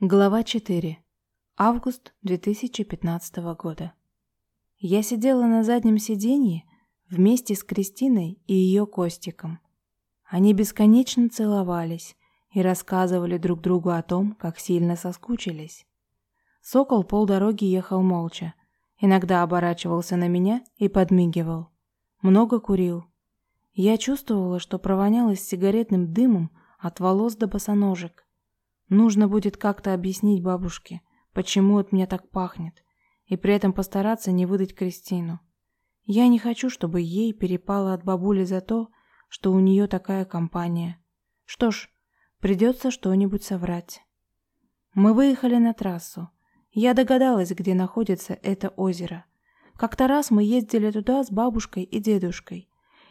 Глава 4. Август 2015 года. Я сидела на заднем сиденье вместе с Кристиной и ее Костиком. Они бесконечно целовались и рассказывали друг другу о том, как сильно соскучились. Сокол полдороги ехал молча, иногда оборачивался на меня и подмигивал. Много курил. Я чувствовала, что провонялась сигаретным дымом от волос до босоножек. Нужно будет как-то объяснить бабушке, почему от меня так пахнет, и при этом постараться не выдать Кристину. Я не хочу, чтобы ей перепало от бабули за то, что у нее такая компания. Что ж, придется что-нибудь соврать. Мы выехали на трассу. Я догадалась, где находится это озеро. Как-то раз мы ездили туда с бабушкой и дедушкой.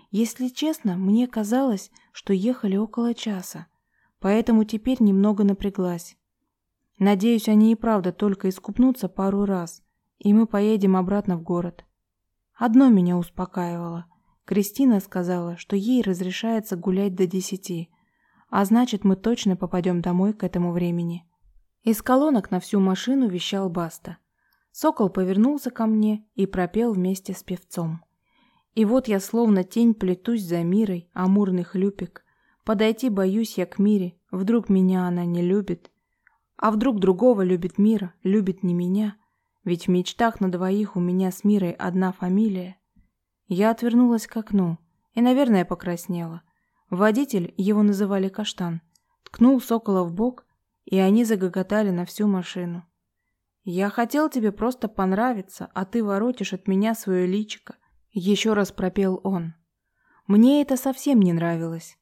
Если честно, мне казалось, что ехали около часа поэтому теперь немного напряглась. Надеюсь, они и правда только искупнутся пару раз, и мы поедем обратно в город. Одно меня успокаивало. Кристина сказала, что ей разрешается гулять до десяти, а значит, мы точно попадем домой к этому времени. Из колонок на всю машину вещал Баста. Сокол повернулся ко мне и пропел вместе с певцом. И вот я словно тень плетусь за мирой, амурный хлюпик. Подойти боюсь я к Мире, вдруг меня она не любит. А вдруг другого любит Мира, любит не меня? Ведь в мечтах на двоих у меня с Мирой одна фамилия. Я отвернулась к окну и, наверное, покраснела. Водитель, его называли Каштан, ткнул Сокола в бок, и они загоготали на всю машину. «Я хотел тебе просто понравиться, а ты воротишь от меня свое личико», — еще раз пропел он. Мне это совсем не нравилось.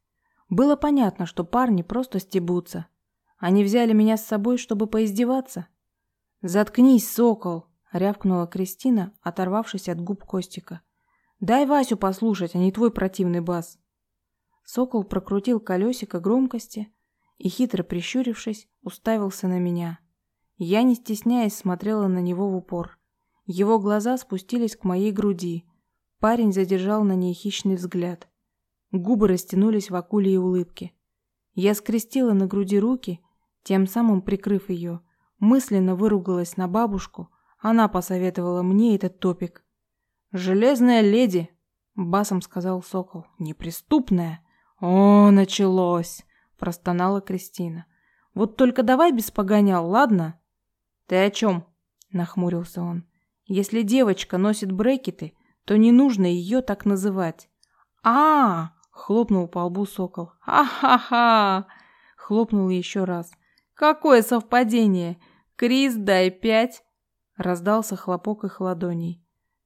Было понятно, что парни просто стебутся. Они взяли меня с собой, чтобы поиздеваться. «Заткнись, сокол!» — рявкнула Кристина, оторвавшись от губ Костика. «Дай Васю послушать, а не твой противный бас». Сокол прокрутил колесико громкости и, хитро прищурившись, уставился на меня. Я, не стесняясь, смотрела на него в упор. Его глаза спустились к моей груди. Парень задержал на ней хищный взгляд. Губы растянулись в акулии улыбке. Я скрестила на груди руки, тем самым прикрыв ее, мысленно выругалась на бабушку. Она посоветовала мне этот топик. «Железная леди!» — басом сказал сокол. «Неприступная!» «О, началось!» — простонала Кристина. «Вот только давай без погонял, ладно?» «Ты о чем?» — нахмурился он. «Если девочка носит брекеты, то не нужно ее так называть». «А, Хлопнул по лбу сокол. «Ха-ха-ха!» Хлопнул еще раз. «Какое совпадение! Крис, дай пять!» Раздался хлопок их ладоней.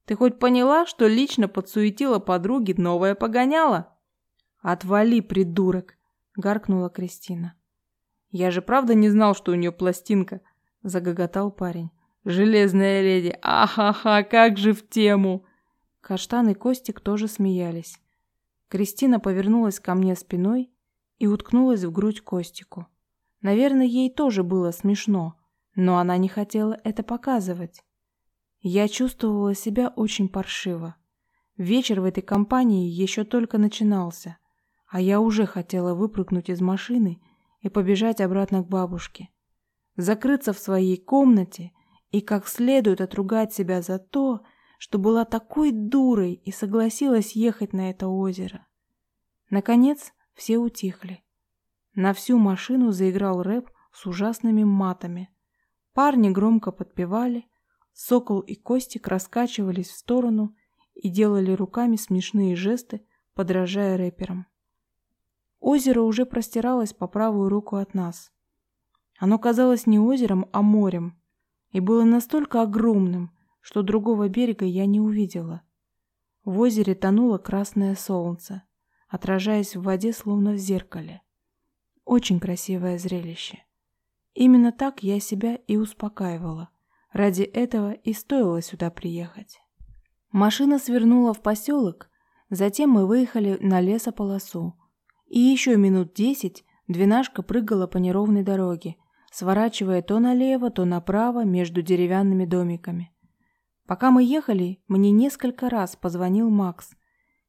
«Ты хоть поняла, что лично подсуетила подруги новое погоняло?» «Отвали, придурок!» — гаркнула Кристина. «Я же правда не знал, что у нее пластинка!» — загоготал парень. «Железная леди! Ахаха, как же в тему!» Каштан и Костик тоже смеялись. Кристина повернулась ко мне спиной и уткнулась в грудь Костику. Наверное, ей тоже было смешно, но она не хотела это показывать. Я чувствовала себя очень паршиво. Вечер в этой компании еще только начинался, а я уже хотела выпрыгнуть из машины и побежать обратно к бабушке. Закрыться в своей комнате и как следует отругать себя за то, что была такой дурой и согласилась ехать на это озеро. Наконец, все утихли. На всю машину заиграл рэп с ужасными матами. Парни громко подпевали, Сокол и Костик раскачивались в сторону и делали руками смешные жесты, подражая рэперам. Озеро уже простиралось по правую руку от нас. Оно казалось не озером, а морем, и было настолько огромным, что другого берега я не увидела. В озере тонуло красное солнце, отражаясь в воде словно в зеркале. Очень красивое зрелище. Именно так я себя и успокаивала. Ради этого и стоило сюда приехать. Машина свернула в поселок, затем мы выехали на лесополосу. И еще минут десять двенашка прыгала по неровной дороге, сворачивая то налево, то направо между деревянными домиками. Пока мы ехали, мне несколько раз позвонил Макс.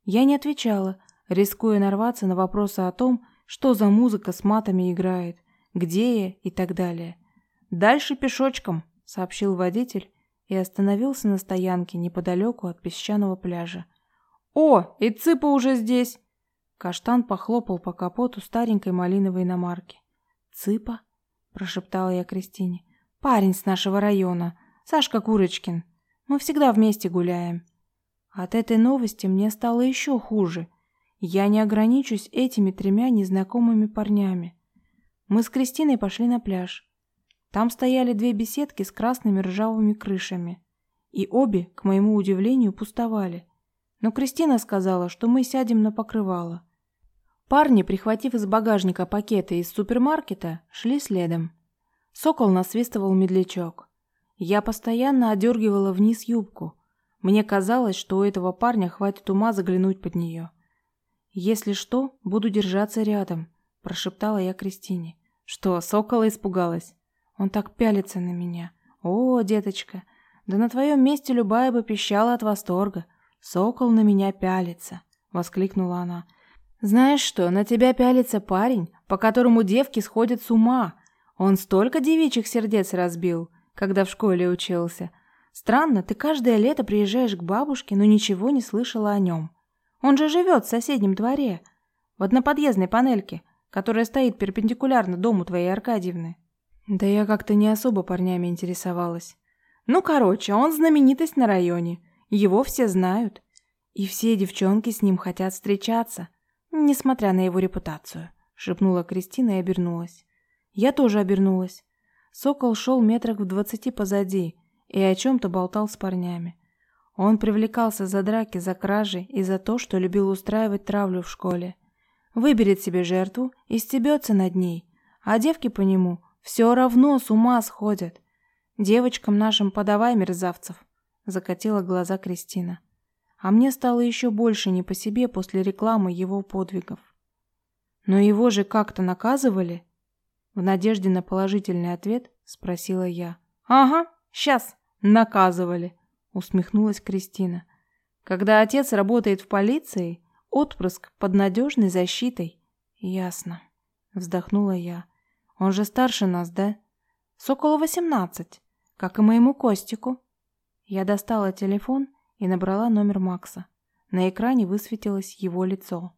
Я не отвечала, рискуя нарваться на вопросы о том, что за музыка с матами играет, где я и так далее. Дальше пешочком», — сообщил водитель и остановился на стоянке неподалеку от песчаного пляжа. «О, и Цыпа уже здесь!» Каштан похлопал по капоту старенькой малиновой иномарки. «Цыпа?» – прошептала я Кристине. «Парень с нашего района, Сашка Курочкин. Мы всегда вместе гуляем». От этой новости мне стало еще хуже. Я не ограничусь этими тремя незнакомыми парнями. Мы с Кристиной пошли на пляж. Там стояли две беседки с красными ржавыми крышами. И обе, к моему удивлению, пустовали. Но Кристина сказала, что мы сядем на покрывало. Парни, прихватив из багажника пакеты из супермаркета, шли следом. Сокол насвистывал медлячок. Я постоянно одергивала вниз юбку. Мне казалось, что у этого парня хватит ума заглянуть под нее. «Если что, буду держаться рядом», – прошептала я Кристине. «Что, сокола испугалась?» Он так пялится на меня. «О, деточка, да на твоем месте любая бы пищала от восторга. Сокол на меня пялится», – воскликнула она. «Знаешь что, на тебя пялится парень, по которому девки сходят с ума. Он столько девичьих сердец разбил, когда в школе учился. Странно, ты каждое лето приезжаешь к бабушке, но ничего не слышала о нем. Он же живет в соседнем дворе, в одноподъездной панельке, которая стоит перпендикулярно дому твоей Аркадьевны». Да я как-то не особо парнями интересовалась. Ну, короче, он знаменитость на районе. Его все знают. И все девчонки с ним хотят встречаться, несмотря на его репутацию, шепнула Кристина и обернулась. Я тоже обернулась. Сокол шел метрах в двадцати позади и о чем-то болтал с парнями. Он привлекался за драки, за кражи и за то, что любил устраивать травлю в школе. Выберет себе жертву и стебется над ней, а девки по нему все равно с ума сходят. Девочкам нашим подавай мерзавцев, закатила глаза Кристина. А мне стало еще больше не по себе после рекламы его подвигов. Но его же как-то наказывали? В надежде на положительный ответ спросила я. Ага, сейчас наказывали, усмехнулась Кристина. Когда отец работает в полиции, отпрыск под надежной защитой. Ясно, вздохнула я. Он же старше нас, да? Соколу восемнадцать, как и моему Костику. Я достала телефон и набрала номер Макса. На экране высветилось его лицо.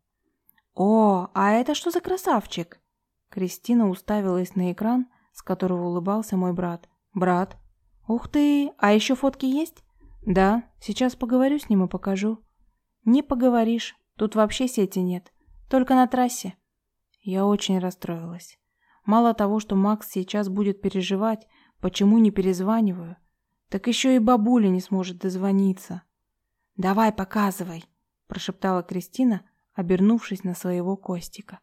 «О, а это что за красавчик?» Кристина уставилась на экран, с которого улыбался мой брат. «Брат? Ух ты! А еще фотки есть?» «Да, сейчас поговорю с ним и покажу». «Не поговоришь, тут вообще сети нет, только на трассе». Я очень расстроилась. Мало того, что Макс сейчас будет переживать, почему не перезваниваю, так еще и бабуля не сможет дозвониться. «Давай, показывай», – прошептала Кристина, обернувшись на своего Костика.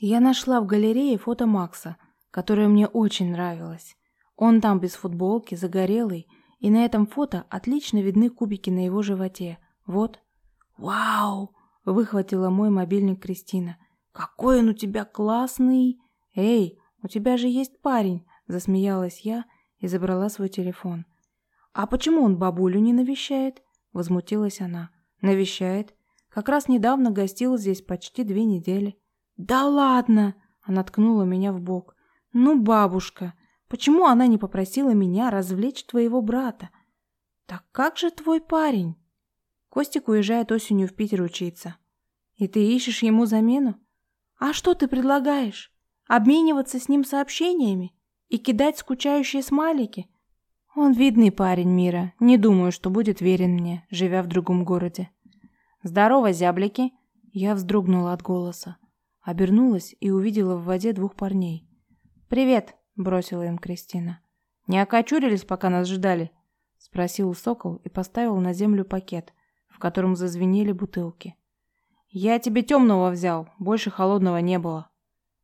Я нашла в галерее фото Макса, которое мне очень нравилось. Он там без футболки, загорелый, и на этом фото отлично видны кубики на его животе. Вот. «Вау!» – выхватила мой мобильник Кристина. «Какой он у тебя классный!» «Эй, у тебя же есть парень!» – засмеялась я и забрала свой телефон. «А почему он бабулю не навещает?» – возмутилась она. «Навещает. Как раз недавно гостил здесь почти две недели». «Да ладно!» – она ткнула меня в бок. «Ну, бабушка, почему она не попросила меня развлечь твоего брата?» «Так как же твой парень?» Костик уезжает осенью в Питер учиться. «И ты ищешь ему замену?» «А что ты предлагаешь?» обмениваться с ним сообщениями и кидать скучающие смайлики. Он видный парень мира, не думаю, что будет верен мне, живя в другом городе. «Здорово, зяблики!» Я вздрогнула от голоса. Обернулась и увидела в воде двух парней. «Привет!» – бросила им Кристина. «Не окочурились, пока нас ждали?» – спросил сокол и поставил на землю пакет, в котором зазвенели бутылки. «Я тебе темного взял, больше холодного не было»,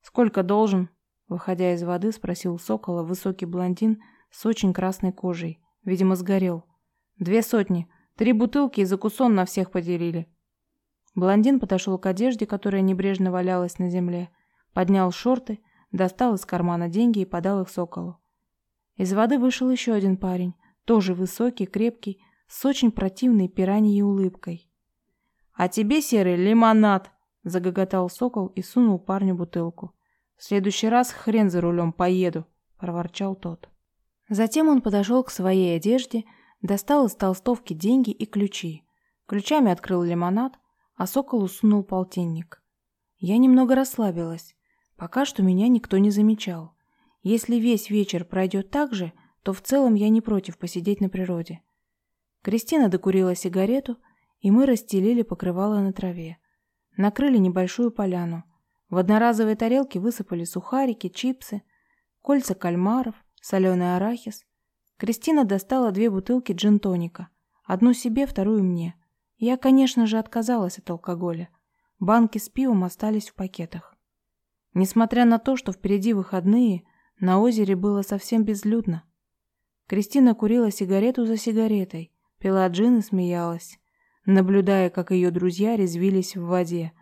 «Сколько должен?» Выходя из воды, спросил Сокола высокий блондин с очень красной кожей. Видимо, сгорел. «Две сотни. Три бутылки и закусон на всех поделили». Блондин подошел к одежде, которая небрежно валялась на земле, поднял шорты, достал из кармана деньги и подал их Соколу. Из воды вышел еще один парень, тоже высокий, крепкий, с очень противной пираньей улыбкой. «А тебе, серый, лимонад!» Загоготал сокол и сунул парню бутылку. «В следующий раз хрен за рулем поеду», — проворчал тот. Затем он подошел к своей одежде, достал из толстовки деньги и ключи. Ключами открыл лимонад, а сокол усунул полтинник. Я немного расслабилась. Пока что меня никто не замечал. Если весь вечер пройдет так же, то в целом я не против посидеть на природе. Кристина докурила сигарету, и мы расстелили покрывало на траве. Накрыли небольшую поляну. В одноразовые тарелки высыпали сухарики, чипсы, кольца кальмаров, соленый арахис. Кристина достала две бутылки джин-тоника. Одну себе, вторую мне. Я, конечно же, отказалась от алкоголя. Банки с пивом остались в пакетах. Несмотря на то, что впереди выходные, на озере было совсем безлюдно. Кристина курила сигарету за сигаретой, пила джин и смеялась, наблюдая, как ее друзья резвились в воде,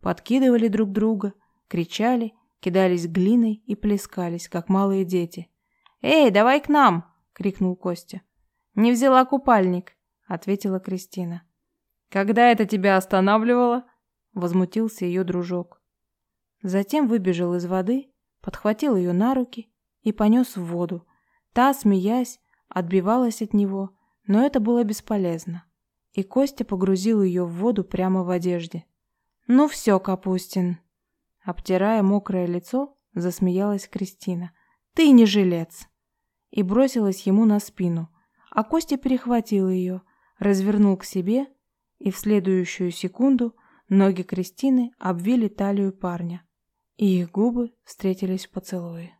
подкидывали друг друга, кричали, кидались глиной и плескались, как малые дети. «Эй, давай к нам!» — крикнул Костя. «Не взяла купальник», — ответила Кристина. «Когда это тебя останавливало?» — возмутился ее дружок. Затем выбежал из воды, подхватил ее на руки и понес в воду. Та, смеясь, отбивалась от него, но это было бесполезно. И Костя погрузил ее в воду прямо в одежде. «Ну все, Капустин!» Обтирая мокрое лицо, засмеялась Кристина. «Ты не жилец!» И бросилась ему на спину, а Костя перехватил ее, развернул к себе, и в следующую секунду ноги Кристины обвили талию парня, и их губы встретились в поцелуе.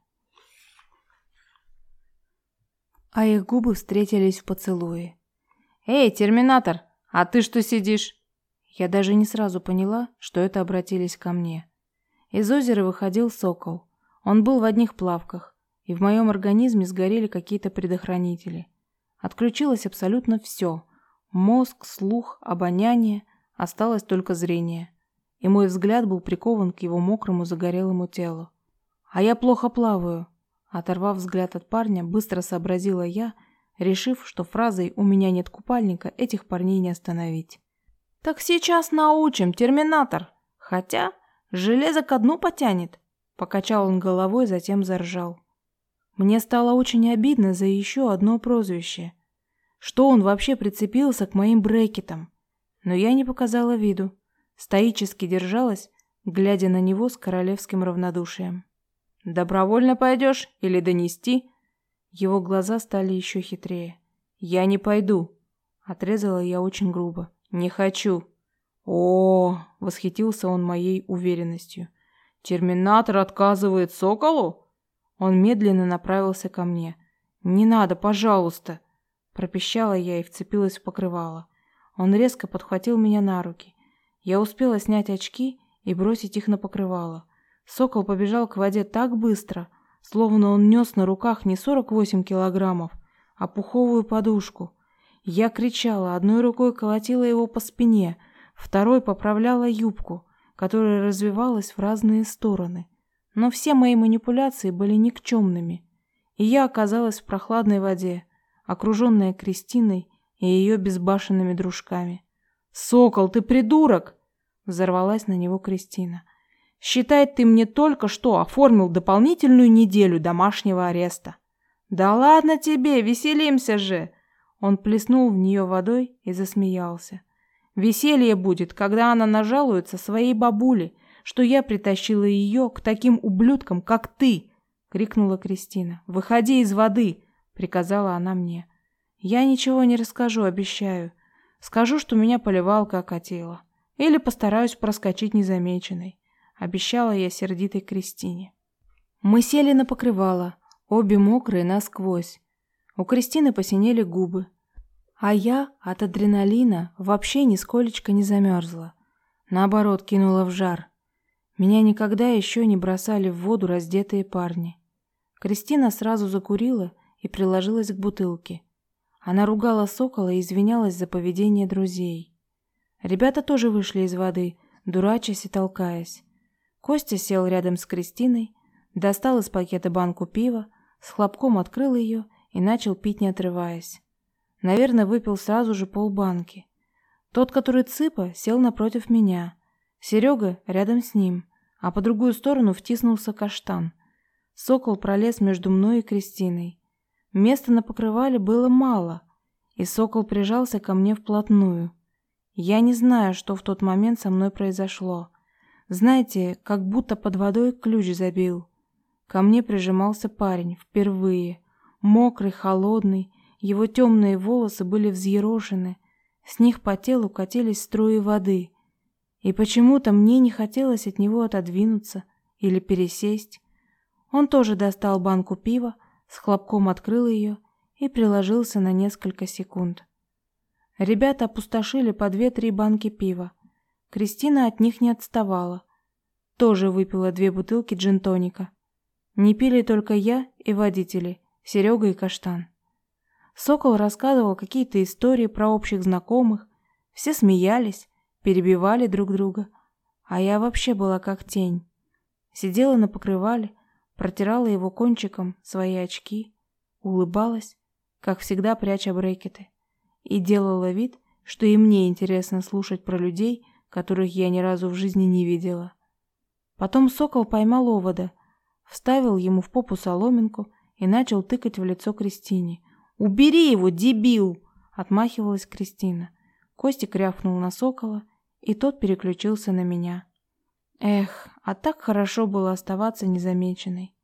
А их губы встретились в поцелуе. «Эй, терминатор, а ты что сидишь?» Я даже не сразу поняла, что это обратились ко мне. Из озера выходил сокол. Он был в одних плавках, и в моем организме сгорели какие-то предохранители. Отключилось абсолютно все. Мозг, слух, обоняние, осталось только зрение. И мой взгляд был прикован к его мокрому загорелому телу. А я плохо плаваю. Оторвав взгляд от парня, быстро сообразила я, решив, что фразой «у меня нет купальника» этих парней не остановить. «Так сейчас научим, терминатор! Хотя железо ко дну потянет!» Покачал он головой, затем заржал. Мне стало очень обидно за еще одно прозвище. Что он вообще прицепился к моим брекетам? Но я не показала виду. Стоически держалась, глядя на него с королевским равнодушием. Добровольно пойдешь или донести? Его глаза стали еще хитрее. Я не пойду, отрезала я очень грубо. Не хочу. О, восхитился он моей уверенностью. Терминатор отказывает Соколу? Он медленно направился ко мне. Не надо, пожалуйста, пропищала я и вцепилась в покрывало. Он резко подхватил меня на руки. Я успела снять очки и бросить их на покрывало. Сокол побежал к воде так быстро, словно он нес на руках не 48 килограммов, а пуховую подушку. Я кричала, одной рукой колотила его по спине, второй поправляла юбку, которая развивалась в разные стороны. Но все мои манипуляции были никчемными, и я оказалась в прохладной воде, окруженная Кристиной и ее безбашенными дружками. «Сокол, ты придурок!» — взорвалась на него Кристина. Считай, ты мне только что оформил дополнительную неделю домашнего ареста. Да ладно тебе, веселимся же. Он плеснул в нее водой и засмеялся. Веселье будет, когда она нажалуется своей бабуле, что я притащила ее к таким ублюдкам, как ты, крикнула Кристина. Выходи из воды, приказала она мне. Я ничего не расскажу, обещаю. Скажу, что меня поливалка окатила. Или постараюсь проскочить незамеченной обещала я сердитой Кристине. Мы сели на покрывало, обе мокрые насквозь. У Кристины посинели губы, а я от адреналина вообще нисколечко не замерзла. Наоборот, кинула в жар. Меня никогда еще не бросали в воду раздетые парни. Кристина сразу закурила и приложилась к бутылке. Она ругала сокола и извинялась за поведение друзей. Ребята тоже вышли из воды, дурачась и толкаясь. Костя сел рядом с Кристиной, достал из пакета банку пива, с хлопком открыл ее и начал пить, не отрываясь. Наверное, выпил сразу же полбанки. Тот, который цыпа, сел напротив меня. Серега рядом с ним, а по другую сторону втиснулся каштан. Сокол пролез между мной и Кристиной. Места на покрывале было мало, и сокол прижался ко мне вплотную. Я не знаю, что в тот момент со мной произошло. Знаете, как будто под водой ключ забил. Ко мне прижимался парень впервые, мокрый, холодный, его темные волосы были взъерошены, с них по телу катились струи воды. И почему-то мне не хотелось от него отодвинуться или пересесть. Он тоже достал банку пива, с хлопком открыл ее и приложился на несколько секунд. Ребята опустошили по две-три банки пива. Кристина от них не отставала. Тоже выпила две бутылки джин-тоника. Не пили только я и водители, Серега и Каштан. Сокол рассказывал какие-то истории про общих знакомых. Все смеялись, перебивали друг друга. А я вообще была как тень. Сидела на покрывале, протирала его кончиком свои очки, улыбалась, как всегда пряча брекеты, и делала вид, что и мне интересно слушать про людей, которых я ни разу в жизни не видела. Потом сокол поймал овода, вставил ему в попу соломинку и начал тыкать в лицо Кристине. «Убери его, дебил!» — отмахивалась Кристина. Костик рявкнул на сокола, и тот переключился на меня. Эх, а так хорошо было оставаться незамеченной.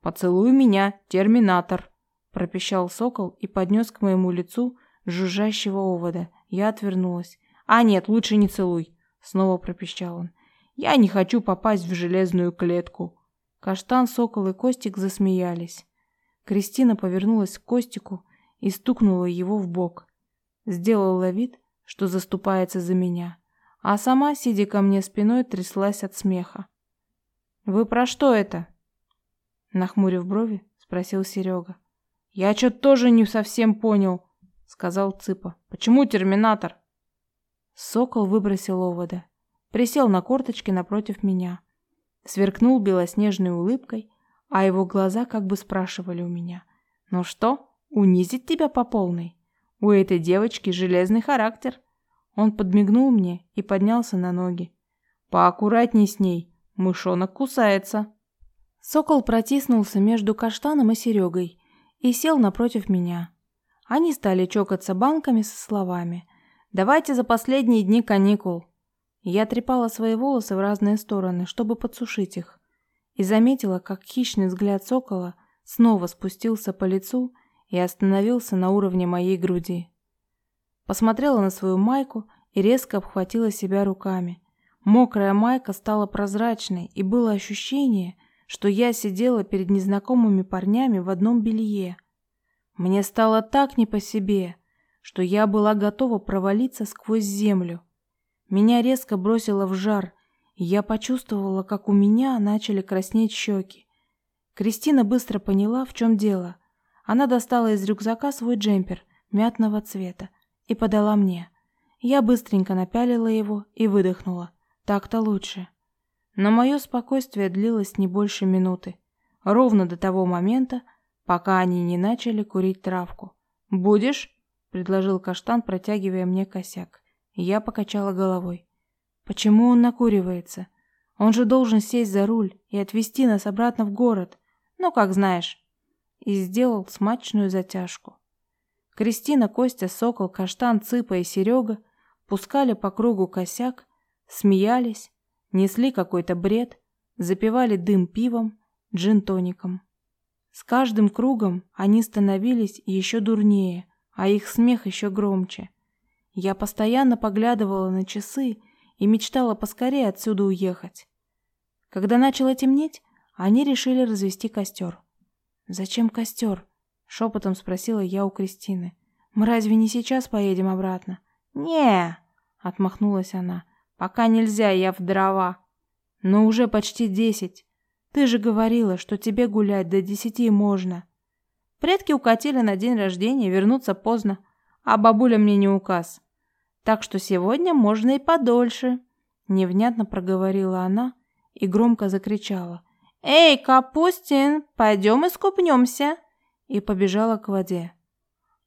«Поцелуй меня, терминатор!» – пропищал сокол и поднес к моему лицу жужжащего овода. Я отвернулась. «А нет, лучше не целуй!» – снова пропищал он. «Я не хочу попасть в железную клетку!» Каштан, сокол и Костик засмеялись. Кристина повернулась к Костику и стукнула его в бок. Сделала вид, что заступается за меня а сама, сидя ко мне спиной, тряслась от смеха. «Вы про что это?» Нахмурив брови, спросил Серега. «Я что-то тоже не совсем понял», — сказал Цыпа. «Почему терминатор?» Сокол выбросил овода, присел на корточки напротив меня, сверкнул белоснежной улыбкой, а его глаза как бы спрашивали у меня. «Ну что, унизить тебя по полной? У этой девочки железный характер». Он подмигнул мне и поднялся на ноги. «Поаккуратней с ней, мышонок кусается». Сокол протиснулся между каштаном и Серегой и сел напротив меня. Они стали чокаться банками со словами «Давайте за последние дни каникул». Я трепала свои волосы в разные стороны, чтобы подсушить их, и заметила, как хищный взгляд сокола снова спустился по лицу и остановился на уровне моей груди. Посмотрела на свою майку и резко обхватила себя руками. Мокрая майка стала прозрачной, и было ощущение, что я сидела перед незнакомыми парнями в одном белье. Мне стало так не по себе, что я была готова провалиться сквозь землю. Меня резко бросило в жар, и я почувствовала, как у меня начали краснеть щеки. Кристина быстро поняла, в чем дело. Она достала из рюкзака свой джемпер мятного цвета и подала мне. Я быстренько напялила его и выдохнула. Так-то лучше. Но мое спокойствие длилось не больше минуты. Ровно до того момента, пока они не начали курить травку. «Будешь?» – предложил Каштан, протягивая мне косяк. Я покачала головой. «Почему он накуривается? Он же должен сесть за руль и отвезти нас обратно в город. Ну, как знаешь». И сделал смачную затяжку. Кристина, Костя, Сокол, Каштан, Цыпа и Серега пускали по кругу косяк, смеялись, несли какой-то бред, запивали дым пивом, джин-тоником. С каждым кругом они становились еще дурнее, а их смех еще громче. Я постоянно поглядывала на часы и мечтала поскорее отсюда уехать. Когда начало темнеть, они решили развести костер. «Зачем костер?» Шепотом спросила я у Кристины. «Мы разве не сейчас поедем обратно?» не отмахнулась она. «Пока нельзя, я в дрова». «Но уже почти десять. Ты же говорила, что тебе гулять до десяти можно». Предки укатили на день рождения, вернуться поздно, а бабуля мне не указ. Так что сегодня можно и подольше, невнятно проговорила она и громко закричала. «Эй, Капустин, пойдем искупнемся!» И побежала к воде.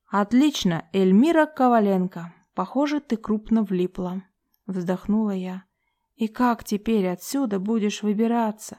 «Отлично, Эльмира Коваленко. Похоже, ты крупно влипла», — вздохнула я. «И как теперь отсюда будешь выбираться?»